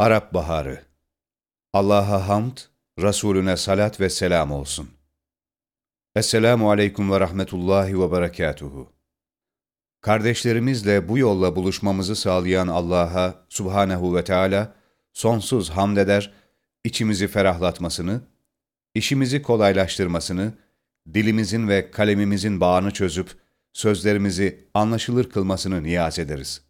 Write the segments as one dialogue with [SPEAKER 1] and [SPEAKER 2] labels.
[SPEAKER 1] Arap Baharı Allah'a hamd, Resulüne salat ve selam olsun. Esselamu aleyküm ve rahmetullahi ve berekatuhu. Kardeşlerimizle bu yolla buluşmamızı sağlayan Allah'a subhanehu ve Teala sonsuz hamd eder, içimizi ferahlatmasını, işimizi kolaylaştırmasını, dilimizin ve kalemimizin bağını çözüp sözlerimizi anlaşılır kılmasını niyaz ederiz.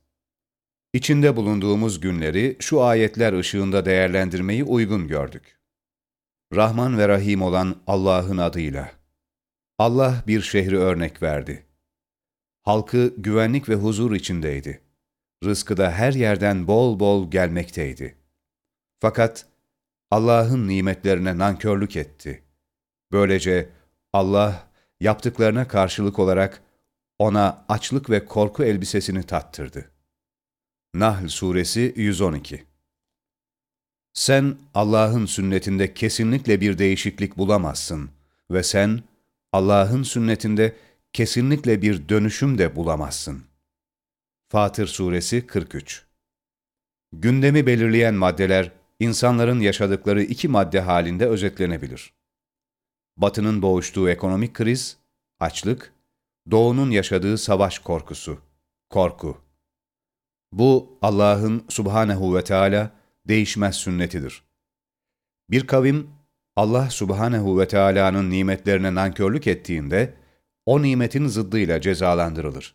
[SPEAKER 1] İçinde bulunduğumuz günleri şu ayetler ışığında değerlendirmeyi uygun gördük. Rahman ve Rahim olan Allah'ın adıyla. Allah bir şehri örnek verdi. Halkı güvenlik ve huzur içindeydi. Rızkı da her yerden bol bol gelmekteydi. Fakat Allah'ın nimetlerine nankörlük etti. Böylece Allah yaptıklarına karşılık olarak ona açlık ve korku elbisesini tattırdı. Nahl Suresi 112 Sen Allah'ın sünnetinde kesinlikle bir değişiklik bulamazsın ve sen Allah'ın sünnetinde kesinlikle bir dönüşüm de bulamazsın. Fatır Suresi 43 Gündemi belirleyen maddeler, insanların yaşadıkları iki madde halinde özetlenebilir. Batı'nın boğuştuğu ekonomik kriz, açlık, Doğu'nun yaşadığı savaş korkusu, korku. Bu Allah'ın subhanehu ve Teala değişmez sünnetidir. Bir kavim Allah subhanehu ve Teala'nın nimetlerine nankörlük ettiğinde o nimetin zıddıyla cezalandırılır.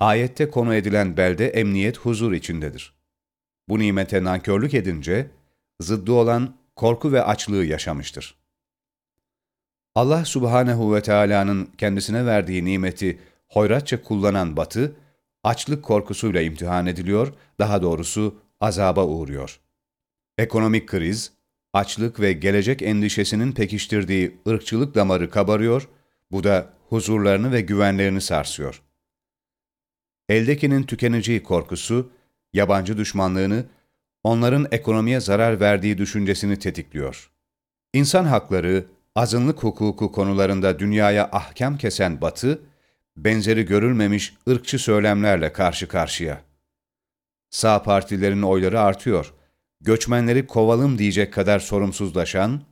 [SPEAKER 1] Ayette konu edilen belde emniyet huzur içindedir. Bu nimete nankörlük edince zıddı olan korku ve açlığı yaşamıştır. Allah subhanehu ve Teala'nın kendisine verdiği nimeti hoyratça kullanan batı, açlık korkusuyla imtihan ediliyor, daha doğrusu azaba uğruyor. Ekonomik kriz, açlık ve gelecek endişesinin pekiştirdiği ırkçılık damarı kabarıyor, bu da huzurlarını ve güvenlerini sarsıyor. Eldekinin tükeneceği korkusu, yabancı düşmanlığını, onların ekonomiye zarar verdiği düşüncesini tetikliyor. İnsan hakları, azınlık hukuku konularında dünyaya ahkam kesen Batı, benzeri görülmemiş ırkçı söylemlerle karşı karşıya. Sağ partilerin oyları artıyor. Göçmenleri kovalım diyecek kadar sorumsuzlaşan,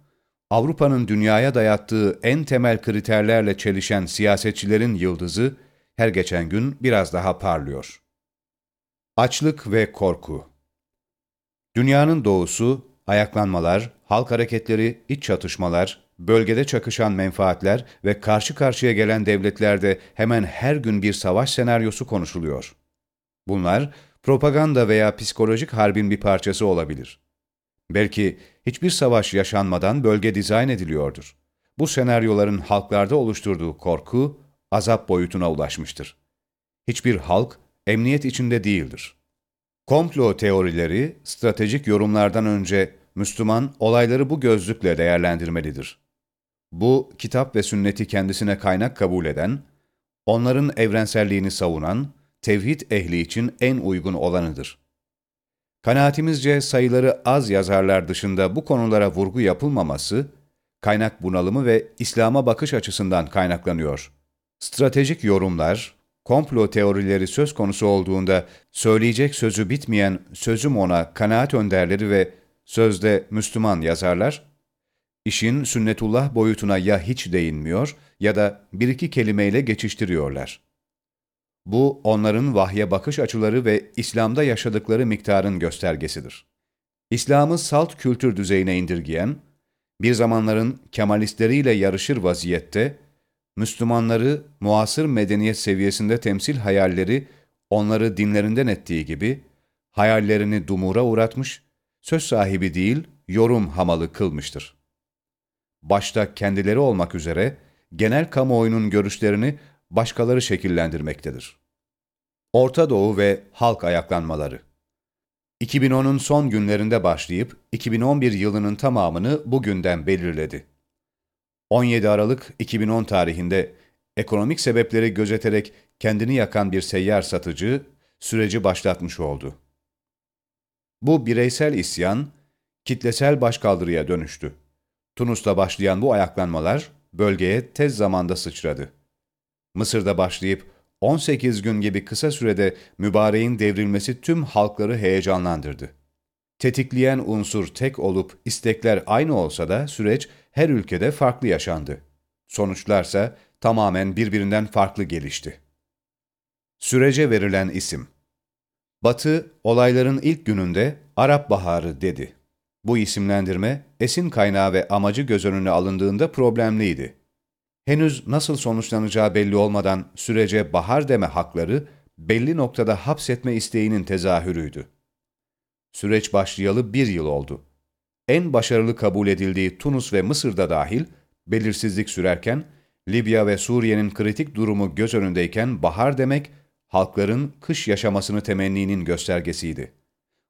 [SPEAKER 1] Avrupa'nın dünyaya dayattığı en temel kriterlerle çelişen siyasetçilerin yıldızı her geçen gün biraz daha parlıyor. Açlık ve korku Dünyanın doğusu, ayaklanmalar, halk hareketleri, iç çatışmalar, bölgede çakışan menfaatler ve karşı karşıya gelen devletlerde hemen her gün bir savaş senaryosu konuşuluyor. Bunlar propaganda veya psikolojik harbin bir parçası olabilir. Belki hiçbir savaş yaşanmadan bölge dizayn ediliyordur. Bu senaryoların halklarda oluşturduğu korku, azap boyutuna ulaşmıştır. Hiçbir halk emniyet içinde değildir. Komplo teorileri, stratejik yorumlardan önce Müslüman olayları bu gözlükle değerlendirmelidir. Bu, kitap ve sünneti kendisine kaynak kabul eden, onların evrenselliğini savunan, tevhid ehli için en uygun olanıdır. Kanaatimizce sayıları az yazarlar dışında bu konulara vurgu yapılmaması, kaynak bunalımı ve İslam'a bakış açısından kaynaklanıyor. Stratejik yorumlar, komplo teorileri söz konusu olduğunda söyleyecek sözü bitmeyen sözüm ona kanaat önderleri ve sözde Müslüman yazarlar, işin sünnetullah boyutuna ya hiç değinmiyor ya da bir iki kelimeyle geçiştiriyorlar. Bu onların vahye bakış açıları ve İslam'da yaşadıkları miktarın göstergesidir. İslam'ı salt kültür düzeyine indirgeyen, bir zamanların Kemalistleriyle yarışır vaziyette, Müslümanları muasır medeniyet seviyesinde temsil hayalleri onları dinlerinden ettiği gibi, hayallerini dumura uğratmış, söz sahibi değil, yorum hamalı kılmıştır başta kendileri olmak üzere genel kamuoyunun görüşlerini başkaları şekillendirmektedir. Orta Doğu ve halk ayaklanmaları 2010'un son günlerinde başlayıp 2011 yılının tamamını bugünden belirledi. 17 Aralık 2010 tarihinde ekonomik sebepleri gözeterek kendini yakan bir seyyar satıcı süreci başlatmış oldu. Bu bireysel isyan kitlesel başkaldırıya dönüştü. Tunus'ta başlayan bu ayaklanmalar bölgeye tez zamanda sıçradı. Mısır'da başlayıp 18 gün gibi kısa sürede mübareğin devrilmesi tüm halkları heyecanlandırdı. Tetikleyen unsur tek olup istekler aynı olsa da süreç her ülkede farklı yaşandı. Sonuçlarsa tamamen birbirinden farklı gelişti. Sürece verilen isim Batı, olayların ilk gününde Arap Baharı dedi. Bu isimlendirme, esin kaynağı ve amacı göz önüne alındığında problemliydi. Henüz nasıl sonuçlanacağı belli olmadan sürece bahar deme hakları, belli noktada hapsetme isteğinin tezahürüydü. Süreç başlayalı bir yıl oldu. En başarılı kabul edildiği Tunus ve Mısır'da dahil, belirsizlik sürerken, Libya ve Suriye'nin kritik durumu göz önündeyken bahar demek, halkların kış yaşamasını temenninin göstergesiydi.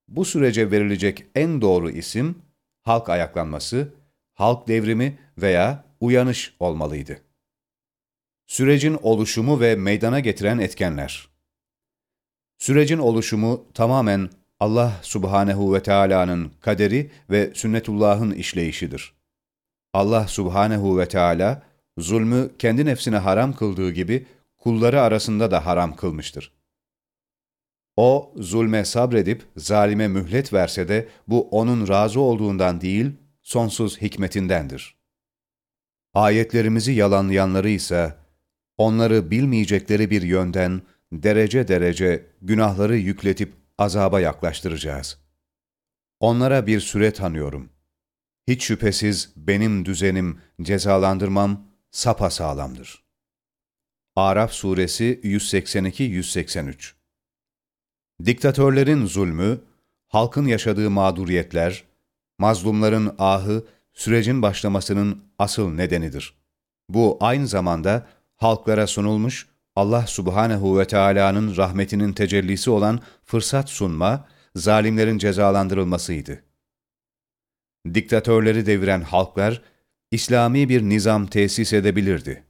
[SPEAKER 1] Bu sürece verilecek en doğru isim, halk ayaklanması, halk devrimi veya uyanış olmalıydı. Sürecin oluşumu ve meydana getiren etkenler Sürecin oluşumu tamamen Allah subhanehu ve Teala'nın kaderi ve sünnetullah'ın işleyişidir. Allah subhanehu ve Teala, zulmü kendi nefsine haram kıldığı gibi kulları arasında da haram kılmıştır. O, zulme sabredip zalime mühlet verse de bu onun razı olduğundan değil, sonsuz hikmetindendir. Ayetlerimizi yalanlayanları ise, onları bilmeyecekleri bir yönden derece derece günahları yükletip azaba yaklaştıracağız. Onlara bir süre tanıyorum. Hiç şüphesiz benim düzenim, cezalandırmam sağlamdır. Araf Suresi 182-183 Diktatörlerin zulmü, halkın yaşadığı mağduriyetler, mazlumların ahı, sürecin başlamasının asıl nedenidir. Bu aynı zamanda halklara sunulmuş Allah subhanehu ve Teala'nın rahmetinin tecellisi olan fırsat sunma, zalimlerin cezalandırılmasıydı. Diktatörleri deviren halklar, İslami bir nizam tesis edebilirdi.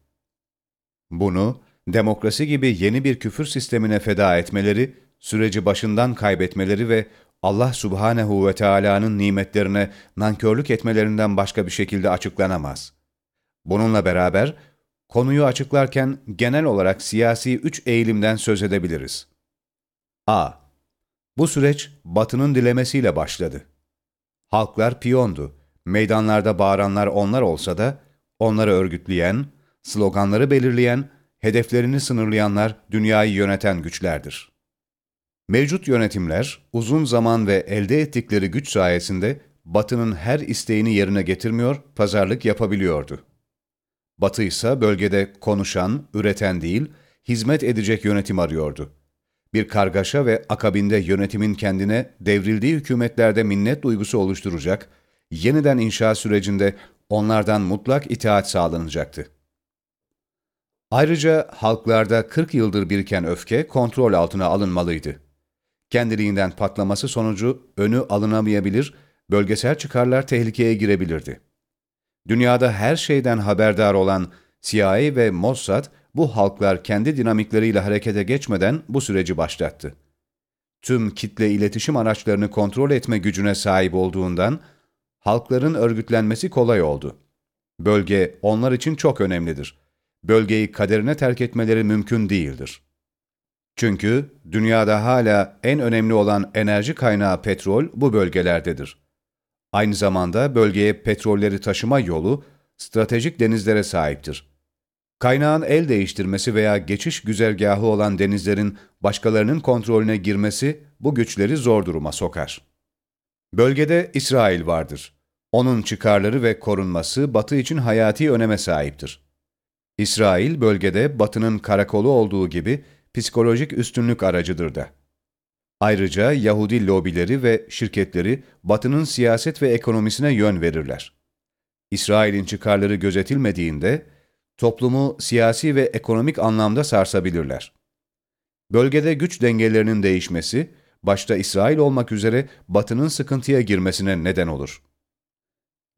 [SPEAKER 1] Bunu, demokrasi gibi yeni bir küfür sistemine feda etmeleri, süreci başından kaybetmeleri ve Allah subhanehu ve Teala'nın nimetlerine nankörlük etmelerinden başka bir şekilde açıklanamaz. Bununla beraber, Konuyu açıklarken genel olarak siyasi üç eğilimden söz edebiliriz. A. Bu süreç Batı'nın dilemesiyle başladı. Halklar piyondu. Meydanlarda bağıranlar onlar olsa da onları örgütleyen, sloganları belirleyen, hedeflerini sınırlayanlar dünyayı yöneten güçlerdir. Mevcut yönetimler uzun zaman ve elde ettikleri güç sayesinde Batı'nın her isteğini yerine getirmiyor, pazarlık yapabiliyordu. Batı ise bölgede konuşan, üreten değil, hizmet edecek yönetim arıyordu. Bir kargaşa ve akabinde yönetimin kendine devrildiği hükümetlerde minnet duygusu oluşturacak, yeniden inşa sürecinde onlardan mutlak itaat sağlanacaktı. Ayrıca halklarda 40 yıldır biriken öfke kontrol altına alınmalıydı. Kendiliğinden patlaması sonucu önü alınamayabilir, bölgesel çıkarlar tehlikeye girebilirdi. Dünyada her şeyden haberdar olan CIA ve Mossad, bu halklar kendi dinamikleriyle harekete geçmeden bu süreci başlattı. Tüm kitle iletişim araçlarını kontrol etme gücüne sahip olduğundan, halkların örgütlenmesi kolay oldu. Bölge onlar için çok önemlidir. Bölgeyi kaderine terk etmeleri mümkün değildir. Çünkü dünyada hala en önemli olan enerji kaynağı petrol bu bölgelerdedir. Aynı zamanda bölgeye petrolleri taşıma yolu stratejik denizlere sahiptir. Kaynağın el değiştirmesi veya geçiş güzergahı olan denizlerin başkalarının kontrolüne girmesi bu güçleri zor duruma sokar. Bölgede İsrail vardır. Onun çıkarları ve korunması Batı için hayati öneme sahiptir. İsrail bölgede Batı'nın karakolu olduğu gibi psikolojik üstünlük aracıdır da. Ayrıca Yahudi lobileri ve şirketleri Batı'nın siyaset ve ekonomisine yön verirler. İsrail'in çıkarları gözetilmediğinde toplumu siyasi ve ekonomik anlamda sarsabilirler. Bölgede güç dengelerinin değişmesi, başta İsrail olmak üzere Batı'nın sıkıntıya girmesine neden olur.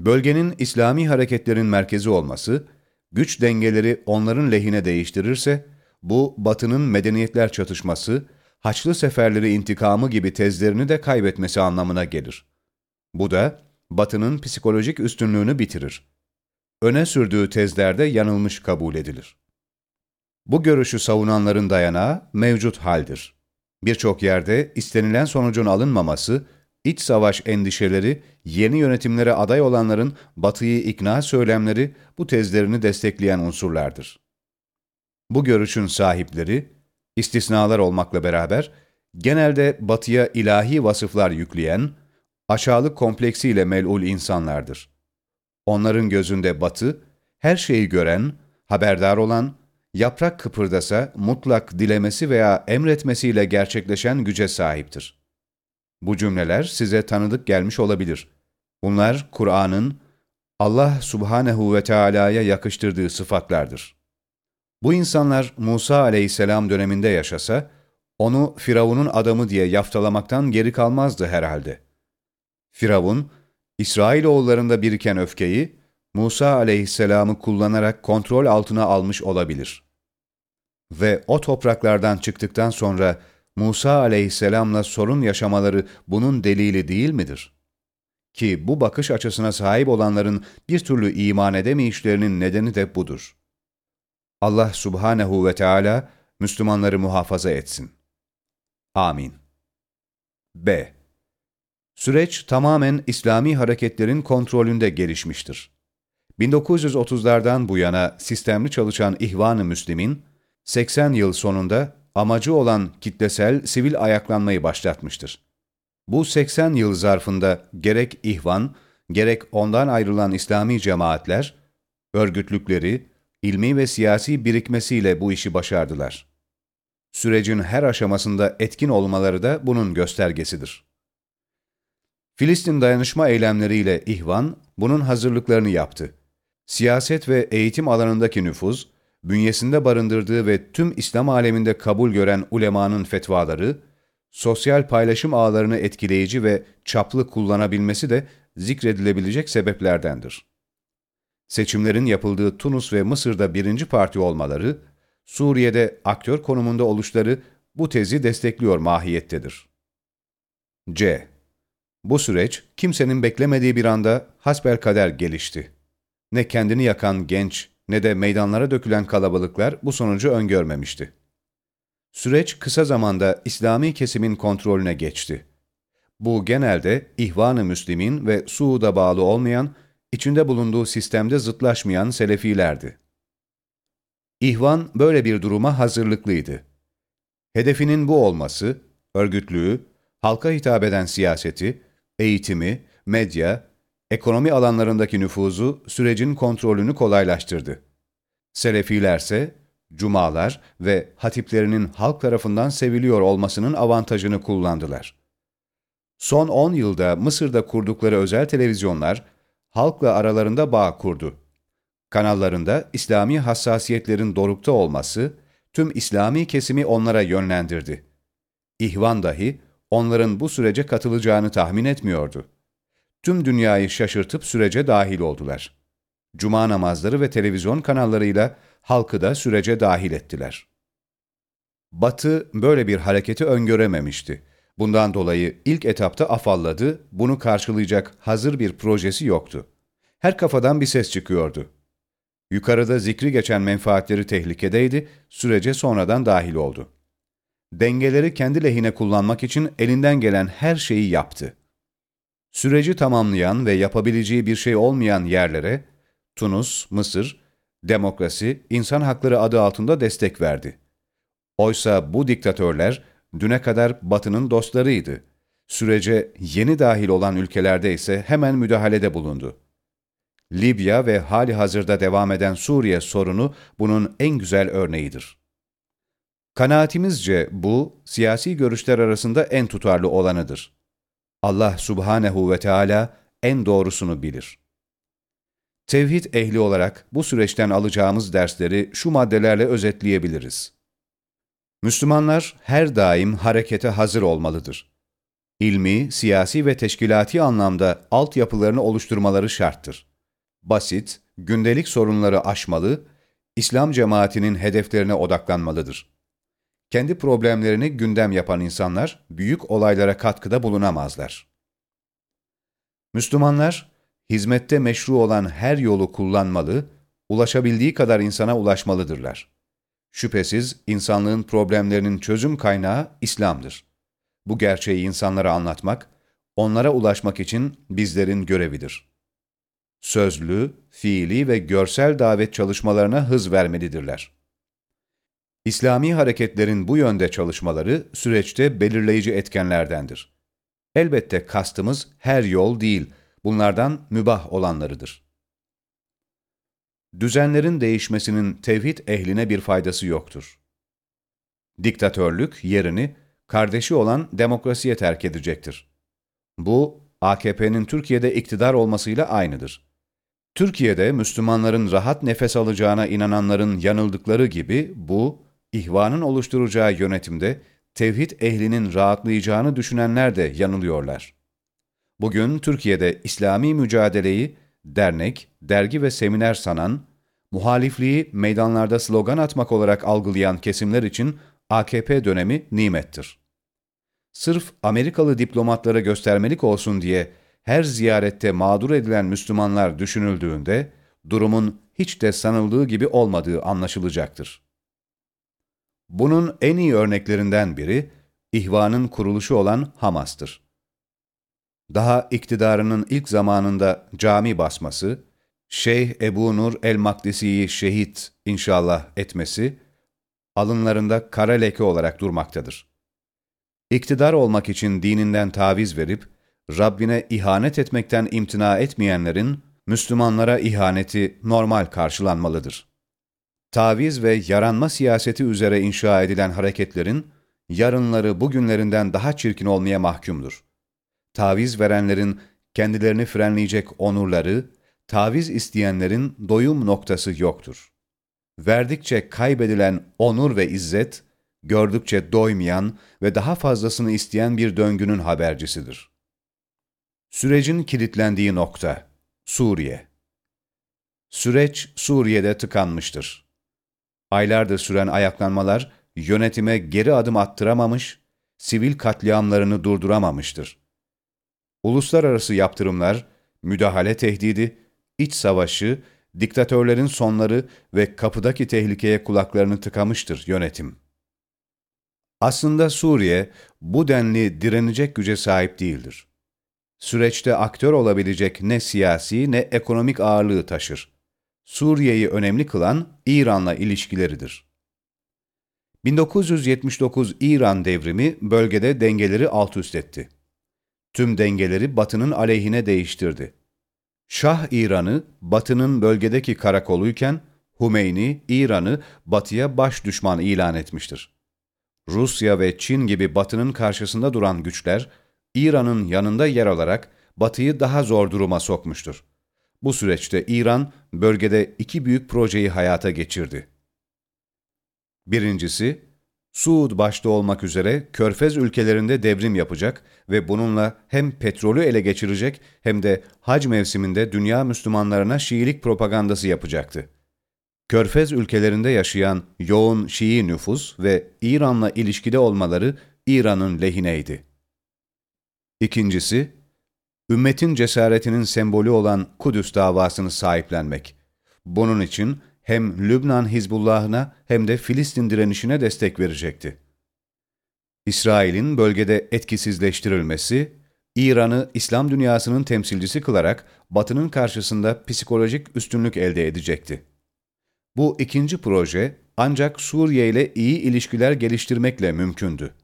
[SPEAKER 1] Bölgenin İslami hareketlerin merkezi olması, güç dengeleri onların lehine değiştirirse, bu Batı'nın medeniyetler çatışması, Haçlı seferleri intikamı gibi tezlerini de kaybetmesi anlamına gelir. Bu da Batı'nın psikolojik üstünlüğünü bitirir. Öne sürdüğü tezlerde yanılmış kabul edilir. Bu görüşü savunanların dayanağı mevcut haldir. Birçok yerde istenilen sonucun alınmaması, iç savaş endişeleri, yeni yönetimlere aday olanların Batı'yı ikna söylemleri bu tezlerini destekleyen unsurlardır. Bu görüşün sahipleri, istisnalar olmakla beraber, genelde Batı'ya ilahi vasıflar yükleyen, aşağılık kompleksiyle melul insanlardır. Onların gözünde Batı, her şeyi gören, haberdar olan, yaprak kıpırdasa mutlak dilemesi veya emretmesiyle gerçekleşen güce sahiptir. Bu cümleler size tanıdık gelmiş olabilir. Bunlar Kur'an'ın Allah subhanehu ve Teala'ya yakıştırdığı sıfatlardır. Bu insanlar Musa aleyhisselam döneminde yaşasa, onu Firavun'un adamı diye yaftalamaktan geri kalmazdı herhalde. Firavun, İsrailoğullarında biriken öfkeyi Musa aleyhisselamı kullanarak kontrol altına almış olabilir. Ve o topraklardan çıktıktan sonra Musa aleyhisselamla sorun yaşamaları bunun delili değil midir? Ki bu bakış açısına sahip olanların bir türlü iman edemeyişlerinin nedeni de budur. Allah subhanehu ve Teala Müslümanları muhafaza etsin. Amin. B. Süreç tamamen İslami hareketlerin kontrolünde gelişmiştir. 1930'lardan bu yana sistemli çalışan İhvan-ı Müslim'in, 80 yıl sonunda amacı olan kitlesel sivil ayaklanmayı başlatmıştır. Bu 80 yıl zarfında gerek İhvan, gerek ondan ayrılan İslami cemaatler, örgütlükleri, ilmi ve siyasi birikmesiyle bu işi başardılar. Sürecin her aşamasında etkin olmaları da bunun göstergesidir. Filistin dayanışma eylemleriyle İhvan bunun hazırlıklarını yaptı. Siyaset ve eğitim alanındaki nüfuz, bünyesinde barındırdığı ve tüm İslam aleminde kabul gören ulemanın fetvaları, sosyal paylaşım ağlarını etkileyici ve çaplı kullanabilmesi de zikredilebilecek sebeplerdendir. Seçimlerin yapıldığı Tunus ve Mısır'da birinci parti olmaları, Suriye'de aktör konumunda oluşları bu tezi destekliyor mahiyettedir. C. Bu süreç kimsenin beklemediği bir anda hasbelkader gelişti. Ne kendini yakan genç ne de meydanlara dökülen kalabalıklar bu sonucu öngörmemişti. Süreç kısa zamanda İslami kesimin kontrolüne geçti. Bu genelde İhvan-ı Müslim'in ve Suud'a bağlı olmayan, içinde bulunduğu sistemde zıtlaşmayan Selefilerdi. İhvan böyle bir duruma hazırlıklıydı. Hedefinin bu olması, örgütlüğü, halka hitap eden siyaseti, eğitimi, medya, ekonomi alanlarındaki nüfuzu sürecin kontrolünü kolaylaştırdı. Selefilerse, cumalar ve hatiplerinin halk tarafından seviliyor olmasının avantajını kullandılar. Son 10 yılda Mısır'da kurdukları özel televizyonlar, halkla aralarında bağ kurdu. Kanallarında İslami hassasiyetlerin dorukta olması, tüm İslami kesimi onlara yönlendirdi. İhvan dahi, onların bu sürece katılacağını tahmin etmiyordu. Tüm dünyayı şaşırtıp sürece dahil oldular. Cuma namazları ve televizyon kanallarıyla halkı da sürece dahil ettiler. Batı böyle bir hareketi öngörememişti. Bundan dolayı ilk etapta afalladı, bunu karşılayacak hazır bir projesi yoktu. Her kafadan bir ses çıkıyordu. Yukarıda zikri geçen menfaatleri tehlikedeydi, sürece sonradan dahil oldu dengeleri kendi lehine kullanmak için elinden gelen her şeyi yaptı. Süreci tamamlayan ve yapabileceği bir şey olmayan yerlere Tunus, Mısır, demokrasi, insan hakları adı altında destek verdi. Oysa bu diktatörler düne kadar Batı'nın dostlarıydı. Sürece yeni dahil olan ülkelerde ise hemen müdahalede bulundu. Libya ve hali hazırda devam eden Suriye sorunu bunun en güzel örneğidir. Kanaatimizce bu, siyasi görüşler arasında en tutarlı olanıdır. Allah subhanehu ve Teala en doğrusunu bilir. Tevhid ehli olarak bu süreçten alacağımız dersleri şu maddelerle özetleyebiliriz. Müslümanlar her daim harekete hazır olmalıdır. İlmi, siyasi ve teşkilati anlamda altyapılarını oluşturmaları şarttır. Basit, gündelik sorunları aşmalı, İslam cemaatinin hedeflerine odaklanmalıdır kendi problemlerini gündem yapan insanlar büyük olaylara katkıda bulunamazlar. Müslümanlar, hizmette meşru olan her yolu kullanmalı, ulaşabildiği kadar insana ulaşmalıdırlar. Şüphesiz insanlığın problemlerinin çözüm kaynağı İslam'dır. Bu gerçeği insanlara anlatmak, onlara ulaşmak için bizlerin görevidir. Sözlü, fiili ve görsel davet çalışmalarına hız vermelidirler. İslami hareketlerin bu yönde çalışmaları süreçte belirleyici etkenlerdendir. Elbette kastımız her yol değil, bunlardan mübah olanlarıdır. Düzenlerin değişmesinin tevhid ehline bir faydası yoktur. Diktatörlük yerini kardeşi olan demokrasiye terk edecektir. Bu, AKP'nin Türkiye'de iktidar olmasıyla aynıdır. Türkiye'de Müslümanların rahat nefes alacağına inananların yanıldıkları gibi bu, ihvanın oluşturacağı yönetimde tevhid ehlinin rahatlayacağını düşünenler de yanılıyorlar. Bugün Türkiye'de İslami mücadeleyi dernek, dergi ve seminer sanan, muhalifliği meydanlarda slogan atmak olarak algılayan kesimler için AKP dönemi nimettir. Sırf Amerikalı diplomatlara göstermelik olsun diye her ziyarette mağdur edilen Müslümanlar düşünüldüğünde durumun hiç de sanıldığı gibi olmadığı anlaşılacaktır. Bunun en iyi örneklerinden biri ihvanın kuruluşu olan Hamas'tır. Daha iktidarının ilk zamanında cami basması, Şeyh Ebu Nur el-Makdisi'yi şehit inşallah etmesi, alınlarında kara leke olarak durmaktadır. İktidar olmak için dininden taviz verip, Rabbine ihanet etmekten imtina etmeyenlerin, Müslümanlara ihaneti normal karşılanmalıdır. Taviz ve yaranma siyaseti üzere inşa edilen hareketlerin, yarınları bugünlerinden daha çirkin olmaya mahkumdur. Taviz verenlerin kendilerini frenleyecek onurları, taviz isteyenlerin doyum noktası yoktur. Verdikçe kaybedilen onur ve izzet, gördükçe doymayan ve daha fazlasını isteyen bir döngünün habercisidir. Sürecin kilitlendiği nokta, Suriye. Süreç Suriye'de tıkanmıştır. Aylardır süren ayaklanmalar yönetime geri adım attıramamış, sivil katliamlarını durduramamıştır. Uluslararası yaptırımlar, müdahale tehdidi, iç savaşı, diktatörlerin sonları ve kapıdaki tehlikeye kulaklarını tıkamıştır yönetim. Aslında Suriye bu denli direnecek güce sahip değildir. Süreçte aktör olabilecek ne siyasi ne ekonomik ağırlığı taşır. Suriye'yi önemli kılan İran'la ilişkileridir. 1979 İran devrimi bölgede dengeleri alt üst etti. Tüm dengeleri Batı'nın aleyhine değiştirdi. Şah İran'ı Batı'nın bölgedeki karakoluyken Hümeyni İran'ı Batı'ya baş düşman ilan etmiştir. Rusya ve Çin gibi Batı'nın karşısında duran güçler İran'ın yanında yer alarak Batı'yı daha zor duruma sokmuştur. Bu süreçte İran bölgede iki büyük projeyi hayata geçirdi. Birincisi, Suud başta olmak üzere Körfez ülkelerinde devrim yapacak ve bununla hem petrolü ele geçirecek hem de hac mevsiminde dünya Müslümanlarına Şiilik propagandası yapacaktı. Körfez ülkelerinde yaşayan yoğun Şii nüfus ve İran'la ilişkide olmaları İran'ın lehineydi. İkincisi, ümmetin cesaretinin sembolü olan Kudüs davasını sahiplenmek. Bunun için hem Lübnan Hizbullah'ına hem de Filistin direnişine destek verecekti. İsrail'in bölgede etkisizleştirilmesi, İran'ı İslam dünyasının temsilcisi kılarak Batı'nın karşısında psikolojik üstünlük elde edecekti. Bu ikinci proje ancak Suriye ile iyi ilişkiler geliştirmekle mümkündü.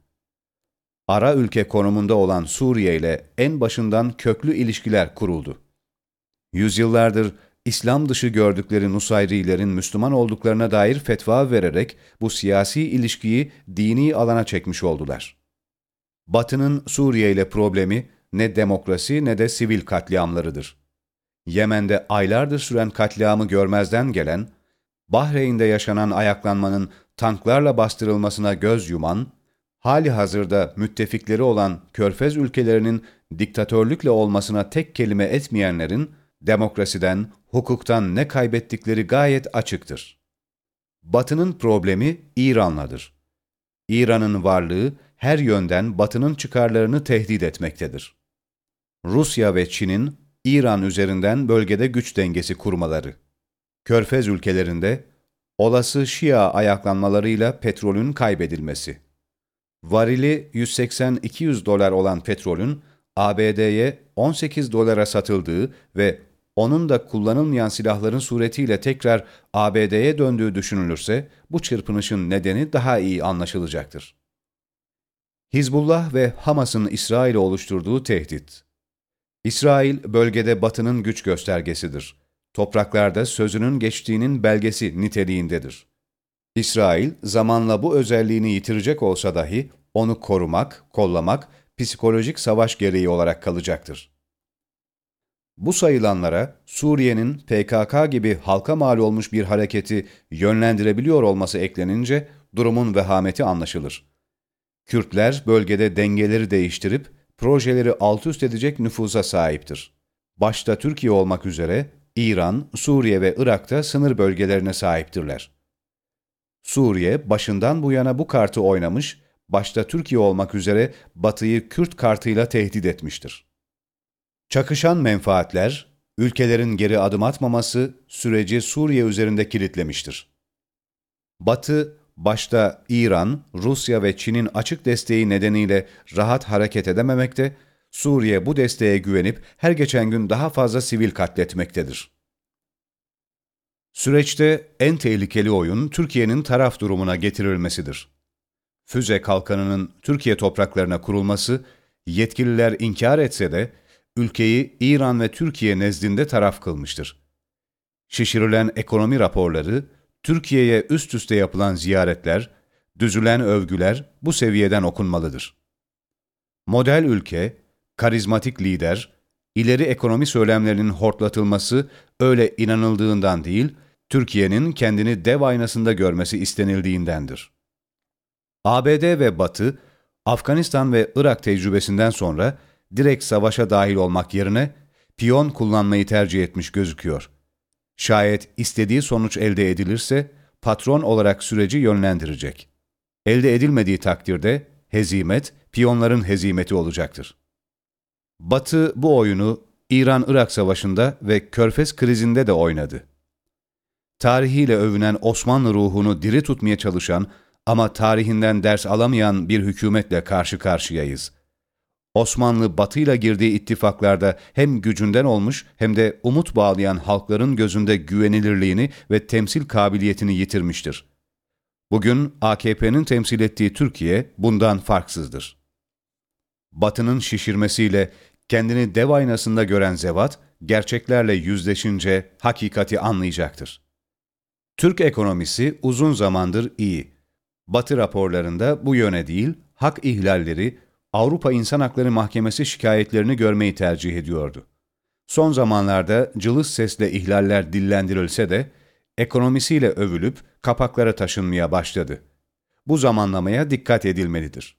[SPEAKER 1] Ara ülke konumunda olan Suriye ile en başından köklü ilişkiler kuruldu. Yüzyıllardır İslam dışı gördükleri Nusayrilerin Müslüman olduklarına dair fetva vererek bu siyasi ilişkiyi dini alana çekmiş oldular. Batı'nın Suriye ile problemi ne demokrasi ne de sivil katliamlarıdır. Yemen'de aylardır süren katliamı görmezden gelen, Bahreyn'de yaşanan ayaklanmanın tanklarla bastırılmasına göz yuman, hali hazırda müttefikleri olan Körfez ülkelerinin diktatörlükle olmasına tek kelime etmeyenlerin, demokrasiden, hukuktan ne kaybettikleri gayet açıktır. Batı'nın problemi İran'ladır. İran'ın varlığı her yönden Batı'nın çıkarlarını tehdit etmektedir. Rusya ve Çin'in İran üzerinden bölgede güç dengesi kurmaları. Körfez ülkelerinde olası Şia ayaklanmalarıyla petrolün kaybedilmesi. Varili 180-200 dolar olan petrolün ABD'ye 18 dolara satıldığı ve onun da kullanılmayan silahların suretiyle tekrar ABD'ye döndüğü düşünülürse bu çırpınışın nedeni daha iyi anlaşılacaktır. Hizbullah ve Hamas'ın İsrail'e oluşturduğu tehdit İsrail, bölgede Batı'nın güç göstergesidir. Topraklarda sözünün geçtiğinin belgesi niteliğindedir. İsrail, zamanla bu özelliğini yitirecek olsa dahi onu korumak, kollamak, psikolojik savaş gereği olarak kalacaktır. Bu sayılanlara Suriye'nin PKK gibi halka mal olmuş bir hareketi yönlendirebiliyor olması eklenince durumun vehameti anlaşılır. Kürtler bölgede dengeleri değiştirip projeleri alt üst edecek nüfuza sahiptir. Başta Türkiye olmak üzere İran, Suriye ve Irak'ta sınır bölgelerine sahiptirler. Suriye başından bu yana bu kartı oynamış, başta Türkiye olmak üzere Batı'yı Kürt kartıyla tehdit etmiştir. Çakışan menfaatler, ülkelerin geri adım atmaması süreci Suriye üzerinde kilitlemiştir. Batı, başta İran, Rusya ve Çin'in açık desteği nedeniyle rahat hareket edememekte, Suriye bu desteğe güvenip her geçen gün daha fazla sivil katletmektedir. Süreçte en tehlikeli oyun Türkiye'nin taraf durumuna getirilmesidir. Füze kalkanının Türkiye topraklarına kurulması, yetkililer inkar etse de, ülkeyi İran ve Türkiye nezdinde taraf kılmıştır. Şişirilen ekonomi raporları, Türkiye'ye üst üste yapılan ziyaretler, düzülen övgüler bu seviyeden okunmalıdır. Model ülke, karizmatik lider, ileri ekonomi söylemlerinin hortlatılması öyle inanıldığından değil, Türkiye'nin kendini dev aynasında görmesi istenildiğindendir. ABD ve Batı, Afganistan ve Irak tecrübesinden sonra direkt savaşa dahil olmak yerine piyon kullanmayı tercih etmiş gözüküyor. Şayet istediği sonuç elde edilirse patron olarak süreci yönlendirecek. Elde edilmediği takdirde hezimet piyonların hezimeti olacaktır. Batı bu oyunu İran-Irak savaşında ve Körfez krizinde de oynadı. Tarihiyle övünen Osmanlı ruhunu diri tutmaya çalışan ama tarihinden ders alamayan bir hükümetle karşı karşıyayız. Osmanlı batıyla girdiği ittifaklarda hem gücünden olmuş hem de umut bağlayan halkların gözünde güvenilirliğini ve temsil kabiliyetini yitirmiştir. Bugün AKP'nin temsil ettiği Türkiye bundan farksızdır. Batının şişirmesiyle kendini dev aynasında gören zevat, gerçeklerle yüzleşince hakikati anlayacaktır. Türk ekonomisi uzun zamandır iyi. Batı raporlarında bu yöne değil, hak ihlalleri, Avrupa İnsan Hakları Mahkemesi şikayetlerini görmeyi tercih ediyordu. Son zamanlarda cılız sesle ihlaller dillendirilse de, ekonomisiyle övülüp kapaklara taşınmaya başladı. Bu zamanlamaya dikkat edilmelidir.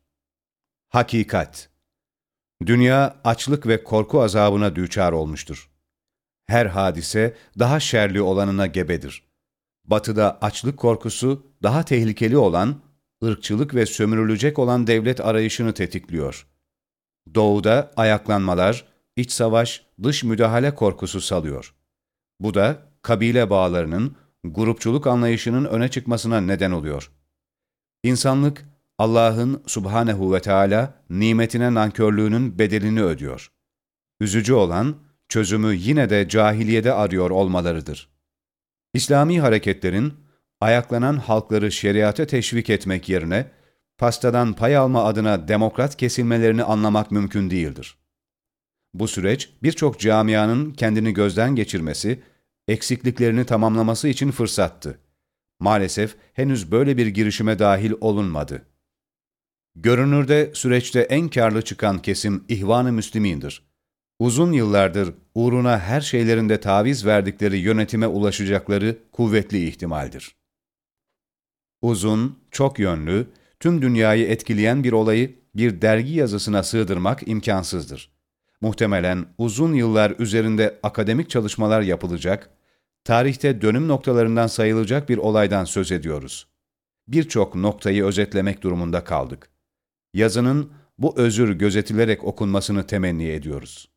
[SPEAKER 1] Hakikat Dünya açlık ve korku azabına düçar olmuştur. Her hadise daha şerli olanına gebedir. Batıda açlık korkusu daha tehlikeli olan, ırkçılık ve sömürülecek olan devlet arayışını tetikliyor. Doğuda ayaklanmalar, iç savaş, dış müdahale korkusu salıyor. Bu da kabile bağlarının, grupçuluk anlayışının öne çıkmasına neden oluyor. İnsanlık, Allah'ın subhanehu ve Teala nimetine nankörlüğünün bedelini ödüyor. Üzücü olan, çözümü yine de cahiliyede arıyor olmalarıdır. İslami hareketlerin, ayaklanan halkları şeriate teşvik etmek yerine, pastadan pay alma adına demokrat kesilmelerini anlamak mümkün değildir. Bu süreç, birçok camianın kendini gözden geçirmesi, eksikliklerini tamamlaması için fırsattı. Maalesef henüz böyle bir girişime dahil olunmadı. Görünürde süreçte en karlı çıkan kesim İhvan-ı Müslümin'dir. Uzun yıllardır uğruna her şeylerinde taviz verdikleri yönetime ulaşacakları kuvvetli ihtimaldir. Uzun, çok yönlü, tüm dünyayı etkileyen bir olayı bir dergi yazısına sığdırmak imkansızdır. Muhtemelen uzun yıllar üzerinde akademik çalışmalar yapılacak, tarihte dönüm noktalarından sayılacak bir olaydan söz ediyoruz. Birçok noktayı özetlemek durumunda kaldık yazının bu özür gözetilerek okunmasını temenni ediyoruz.